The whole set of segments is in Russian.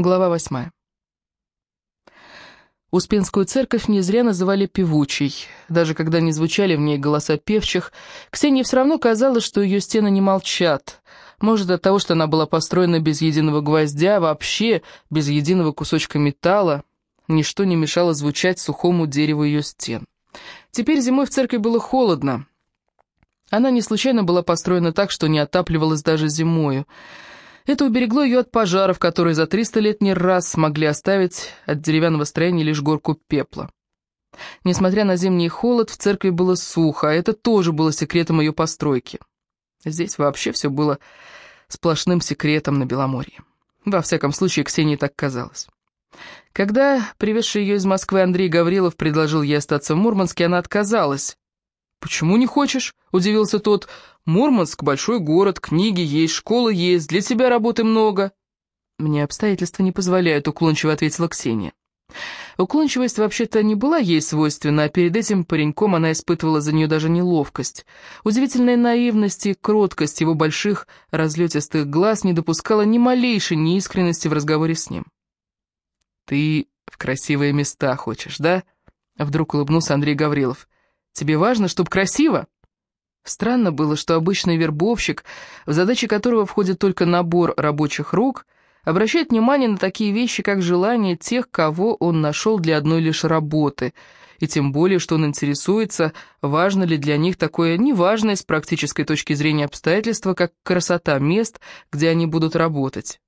Глава восьмая. Успенскую церковь не зря называли певучей. Даже когда не звучали в ней голоса певчих, Ксении все равно казалось, что ее стены не молчат. Может, от того, что она была построена без единого гвоздя, вообще без единого кусочка металла, ничто не мешало звучать сухому дереву ее стен. Теперь зимой в церкви было холодно. Она не случайно была построена так, что не отапливалась даже зимою. Это уберегло ее от пожаров, которые за 300 лет не раз смогли оставить от деревянного строения лишь горку пепла. Несмотря на зимний холод, в церкви было сухо, а это тоже было секретом ее постройки. Здесь вообще все было сплошным секретом на Беломорье. Во всяком случае, Ксении так казалось. Когда привезший ее из Москвы Андрей Гаврилов предложил ей остаться в Мурманске, она отказалась. «Почему не хочешь?» — удивился тот. «Мурманск — большой город, книги есть, школа есть, для тебя работы много». «Мне обстоятельства не позволяют», — уклончиво ответила Ксения. Уклончивость вообще-то не была ей свойственна, а перед этим пареньком она испытывала за нее даже неловкость. Удивительная наивность и кроткость его больших разлетистых глаз не допускала ни малейшей неискренности в разговоре с ним. «Ты в красивые места хочешь, да?» Вдруг улыбнулся Андрей Гаврилов. Тебе важно, чтобы красиво?» Странно было, что обычный вербовщик, в задачи которого входит только набор рабочих рук, обращает внимание на такие вещи, как желание тех, кого он нашел для одной лишь работы, и тем более, что он интересуется, важно ли для них такое неважное с практической точки зрения обстоятельство, как красота мест, где они будут работать.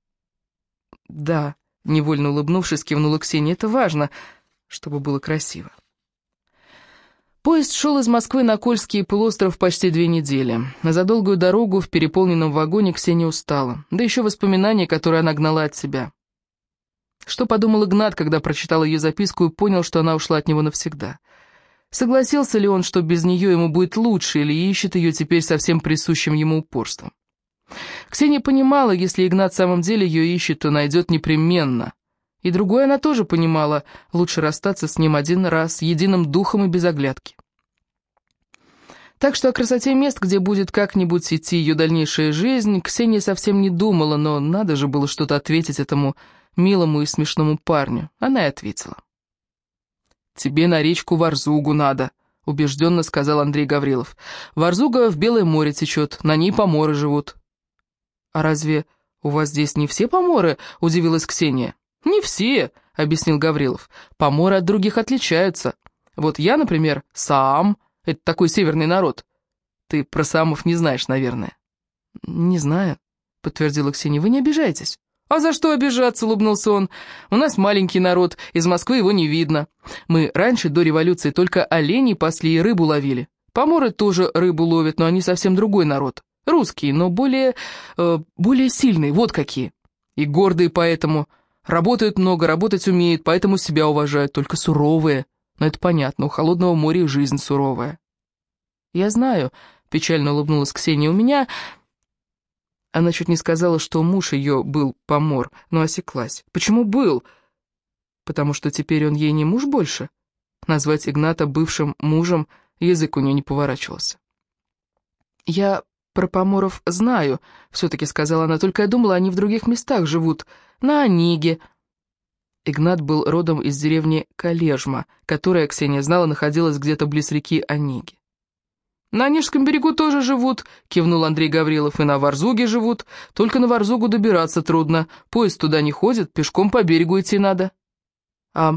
«Да», — невольно улыбнувшись, кивнула Ксения, — «это важно, чтобы было красиво». Поезд шел из Москвы на Кольский полуостров почти две недели. За долгую дорогу в переполненном вагоне Ксения устала, да еще воспоминания, которые она гнала от себя. Что подумал Игнат, когда прочитал ее записку и понял, что она ушла от него навсегда? Согласился ли он, что без нее ему будет лучше, или ищет ее теперь совсем присущим ему упорством? Ксения понимала, если Игнат в самом деле ее ищет, то найдет непременно. И другое она тоже понимала, лучше расстаться с ним один раз, единым духом и без оглядки. Так что о красоте мест, где будет как-нибудь идти ее дальнейшая жизнь, Ксения совсем не думала, но надо же было что-то ответить этому милому и смешному парню. Она и ответила. «Тебе на речку Варзугу надо», — убежденно сказал Андрей Гаврилов. «Варзуга в Белое море течет, на ней поморы живут». «А разве у вас здесь не все поморы?» — удивилась Ксения. «Не все», — объяснил Гаврилов. «Поморы от других отличаются. Вот я, например, сам, это такой северный народ. Ты про самов не знаешь, наверное». «Не знаю», — подтвердила Ксения. «Вы не обижайтесь». «А за что обижаться?» — улыбнулся он. «У нас маленький народ, из Москвы его не видно. Мы раньше, до революции, только оленей пасли и рыбу ловили. Поморы тоже рыбу ловят, но они совсем другой народ. Русские, но более... Э, более сильные, вот какие. И гордые поэтому. Работают много, работать умеют, поэтому себя уважают, только суровые. Но это понятно, у холодного моря жизнь суровая. «Я знаю», — печально улыбнулась Ксения, — «у меня...» Она чуть не сказала, что муж ее был помор, но осеклась. «Почему был?» «Потому что теперь он ей не муж больше?» Назвать Игната бывшим мужем язык у нее не поворачивался. «Я про поморов знаю», — все-таки сказала она, — «только я думала, они в других местах живут, на Ониге». Игнат был родом из деревни Калежма, которая, Ксения знала, находилась где-то близ реки Ониги. «На Онежском берегу тоже живут», — кивнул Андрей Гаврилов, — «и на Варзуге живут. Только на Варзугу добираться трудно. Поезд туда не ходит, пешком по берегу идти надо». «А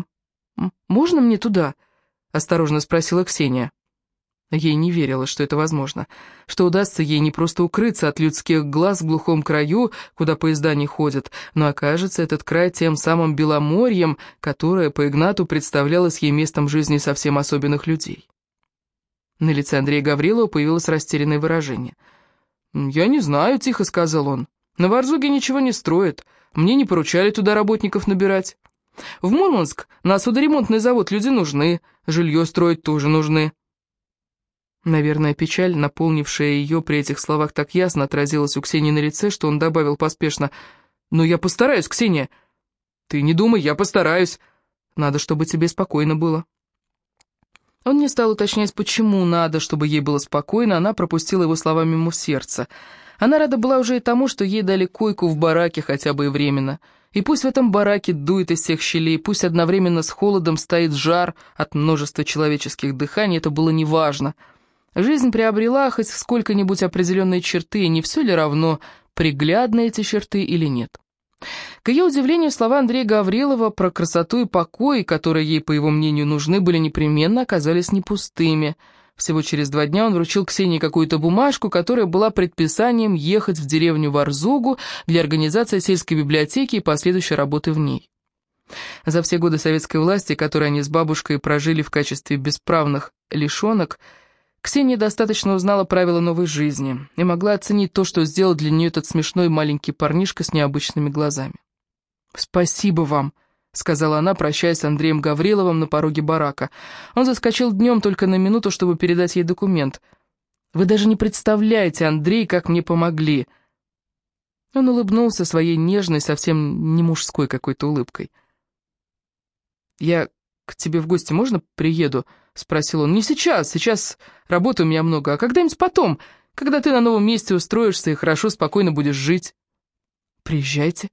можно мне туда?» — осторожно спросила Ксения. Ей не верилось, что это возможно, что удастся ей не просто укрыться от людских глаз в глухом краю, куда поезда не ходят, но окажется этот край тем самым Беломорьем, которое по Игнату представлялось ей местом жизни совсем особенных людей. На лице Андрея Гаврилова появилось растерянное выражение. «Я не знаю», — тихо сказал он. «На Варзуге ничего не строят. Мне не поручали туда работников набирать. В Мурманск на судоремонтный завод люди нужны, жилье строить тоже нужны». Наверное, печаль, наполнившая ее при этих словах так ясно, отразилась у Ксении на лице, что он добавил поспешно. «Ну, я постараюсь, Ксения!» «Ты не думай, я постараюсь. Надо, чтобы тебе спокойно было». Он не стал уточнять, почему надо, чтобы ей было спокойно, она пропустила его словами мимо сердца. Она рада была уже и тому, что ей дали койку в бараке хотя бы и временно. И пусть в этом бараке дует из всех щелей, пусть одновременно с холодом стоит жар от множества человеческих дыханий, это было неважно. Жизнь приобрела хоть сколько-нибудь определенные черты, и не все ли равно, приглядны эти черты или нет. К ее удивлению, слова Андрея Гаврилова про красоту и покой, которые ей, по его мнению, нужны, были непременно, оказались не пустыми – всего через два дня он вручил Ксении какую-то бумажку, которая была предписанием ехать в деревню Варзугу для организации сельской библиотеки и последующей работы в ней. За все годы советской власти, которые они с бабушкой прожили в качестве бесправных лишенок, Ксения достаточно узнала правила новой жизни и могла оценить то, что сделал для нее этот смешной маленький парнишка с необычными глазами. «Спасибо вам», — сказала она, прощаясь с Андреем Гавриловым на пороге барака. Он заскочил днем только на минуту, чтобы передать ей документ. «Вы даже не представляете, Андрей, как мне помогли!» Он улыбнулся своей нежной, совсем не мужской какой-то улыбкой. «Я к тебе в гости можно приеду?» — спросил он. «Не сейчас, сейчас работы у меня много, а когда-нибудь потом, когда ты на новом месте устроишься и хорошо, спокойно будешь жить». «Приезжайте»,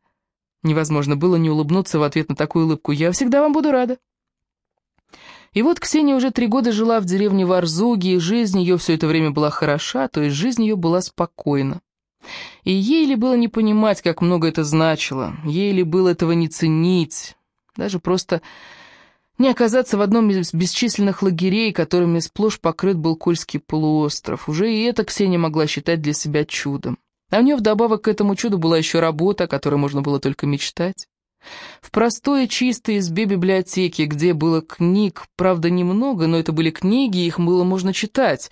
Невозможно было не улыбнуться в ответ на такую улыбку. «Я всегда вам буду рада». И вот Ксения уже три года жила в деревне Варзуги, и жизнь ее все это время была хороша, то есть жизнь ее была спокойна. И ей ли было не понимать, как много это значило, ей ли было этого не ценить, даже просто не оказаться в одном из бесчисленных лагерей, которыми сплошь покрыт был Кольский полуостров. Уже и это Ксения могла считать для себя чудом. А у нее вдобавок к этому чуду была еще работа, о которой можно было только мечтать. В простой чистой избе библиотеки, где было книг, правда, немного, но это были книги, их было можно читать.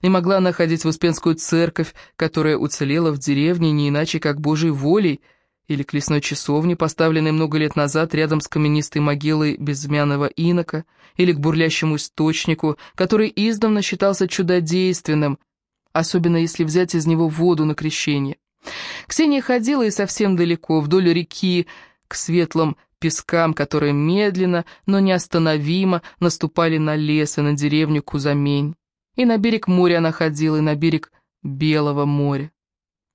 И могла она ходить в Успенскую церковь, которая уцелела в деревне не иначе, как Божьей волей, или к лесной часовне, поставленной много лет назад рядом с каменистой могилой безымянного инока, или к бурлящему источнику, который издавна считался чудодейственным, особенно если взять из него воду на крещение. Ксения ходила и совсем далеко, вдоль реки, к светлым пескам, которые медленно, но неостановимо наступали на лес и на деревню Кузамень. И на берег моря она ходила, и на берег Белого моря.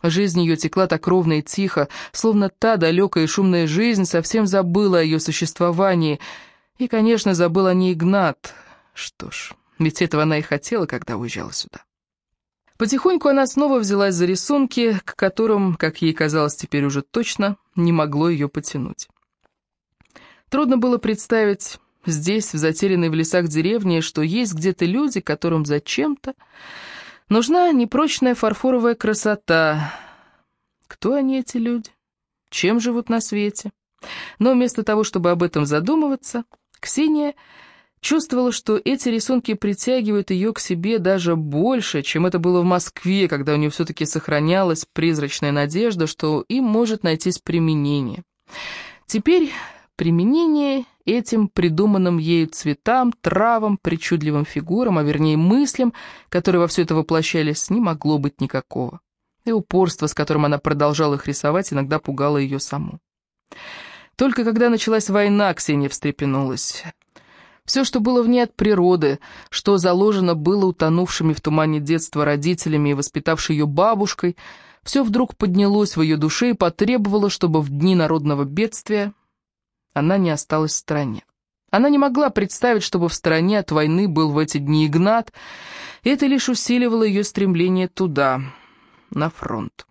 Жизнь ее текла так ровно и тихо, словно та далекая и шумная жизнь совсем забыла о ее существовании. И, конечно, забыл о ней Игнат. Что ж, ведь этого она и хотела, когда уезжала сюда. Потихоньку она снова взялась за рисунки, к которым, как ей казалось теперь уже точно, не могло ее потянуть. Трудно было представить здесь, в затерянной в лесах деревне, что есть где-то люди, которым зачем-то нужна непрочная фарфоровая красота. Кто они, эти люди? Чем живут на свете? Но вместо того, чтобы об этом задумываться, Ксения Чувствовала, что эти рисунки притягивают ее к себе даже больше, чем это было в Москве, когда у нее все-таки сохранялась призрачная надежда, что им может найтись применение. Теперь применение этим придуманным ею цветам, травам, причудливым фигурам, а вернее мыслям, которые во все это воплощались, не могло быть никакого. И упорство, с которым она продолжала их рисовать, иногда пугало ее саму. Только когда началась война, Ксения встрепенулась. Все, что было в ней от природы, что заложено было утонувшими в тумане детства родителями и воспитавшей ее бабушкой, все вдруг поднялось в ее душе и потребовало, чтобы в дни народного бедствия она не осталась в стороне. Она не могла представить, чтобы в стороне от войны был в эти дни Игнат, и это лишь усиливало ее стремление туда, на фронт.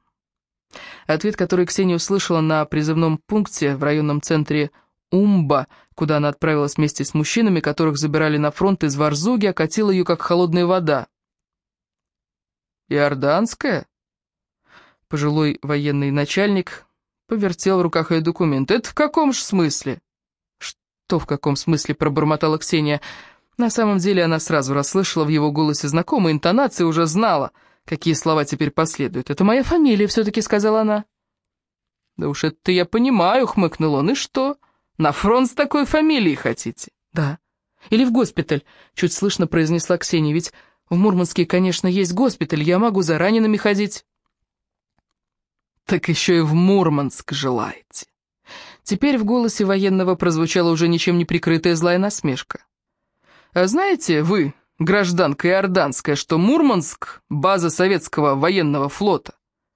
Ответ, который Ксения услышала на призывном пункте в районном центре Умба, куда она отправилась вместе с мужчинами, которых забирали на фронт из Варзуги, окатила ее, как холодная вода. «Иорданская?» Пожилой военный начальник повертел в руках ее документ. «Это в каком же смысле?» «Что в каком смысле?» — пробормотала Ксения. На самом деле она сразу расслышала в его голосе знакомые интонации, уже знала, какие слова теперь последуют. «Это моя фамилия», — все-таки сказала она. «Да уж это я понимаю», — хмыкнул он. «И что?» На фронт с такой фамилией хотите? Да. Или в госпиталь, чуть слышно произнесла Ксения, ведь в Мурманске, конечно, есть госпиталь, я могу за ранеными ходить. Так еще и в Мурманск желаете. Теперь в голосе военного прозвучала уже ничем не прикрытая злая насмешка. А знаете вы, гражданка Иорданская, что Мурманск — база советского военного флота?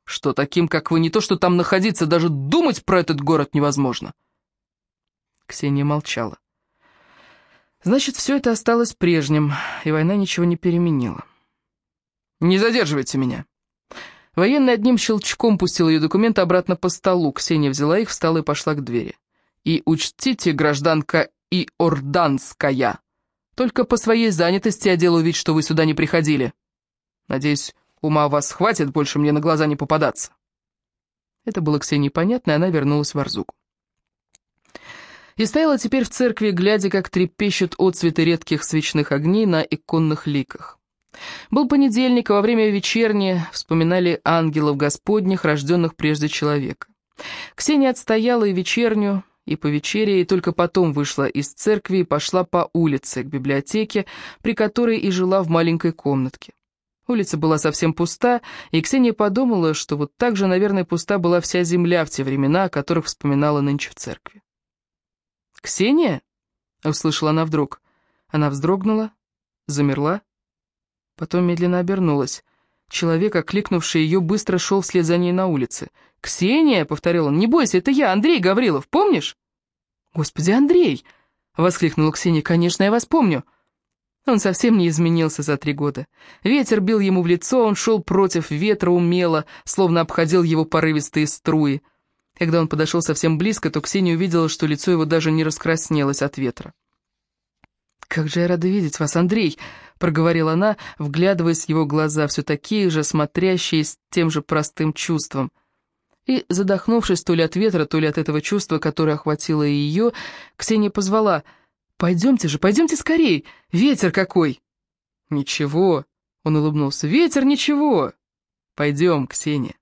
что таким, как вы, не то что там находиться, даже думать про этот город невозможно. Ксения молчала. Значит, все это осталось прежним, и война ничего не переменила. «Не задерживайте меня!» Военный одним щелчком пустил ее документы обратно по столу. Ксения взяла их, встала и пошла к двери. «И учтите, гражданка Иорданская, только по своей занятости я делаю вид, что вы сюда не приходили. Надеюсь, ума у вас хватит больше мне на глаза не попадаться». Это было Ксении понятно, и она вернулась в Арзук. И стояла теперь в церкви, глядя, как трепещут отцветы редких свечных огней на иконных ликах. Был понедельник, а во время вечерни вспоминали ангелов Господних, рожденных прежде человека. Ксения отстояла и вечерню, и по вечере, и только потом вышла из церкви и пошла по улице к библиотеке, при которой и жила в маленькой комнатке. Улица была совсем пуста, и Ксения подумала, что вот так же, наверное, пуста была вся земля в те времена, о которых вспоминала нынче в церкви. «Ксения?» — услышала она вдруг. Она вздрогнула, замерла, Потом медленно обернулась. Человек, окликнувший ее, быстро шел вслед за ней на улице. «Ксения!» — повторил он. «Не бойся, это я, Андрей Гаврилов, помнишь?» «Господи, Андрей!» — воскликнула Ксения. «Конечно, я вас помню!» Он совсем не изменился за три года. Ветер бил ему в лицо, он шел против ветра умело, словно обходил его порывистые струи. Когда он подошел совсем близко, то Ксения увидела, что лицо его даже не раскраснелось от ветра. «Как же я рада видеть вас, Андрей!» — проговорила она, вглядываясь в его глаза, все такие же, смотрящие с тем же простым чувством. И, задохнувшись то ли от ветра, то ли от этого чувства, которое охватило и ее, Ксения позвала «Пойдемте же, пойдемте скорей! Ветер какой!» «Ничего!» — он улыбнулся. «Ветер, ничего!» «Пойдем, Ксения!»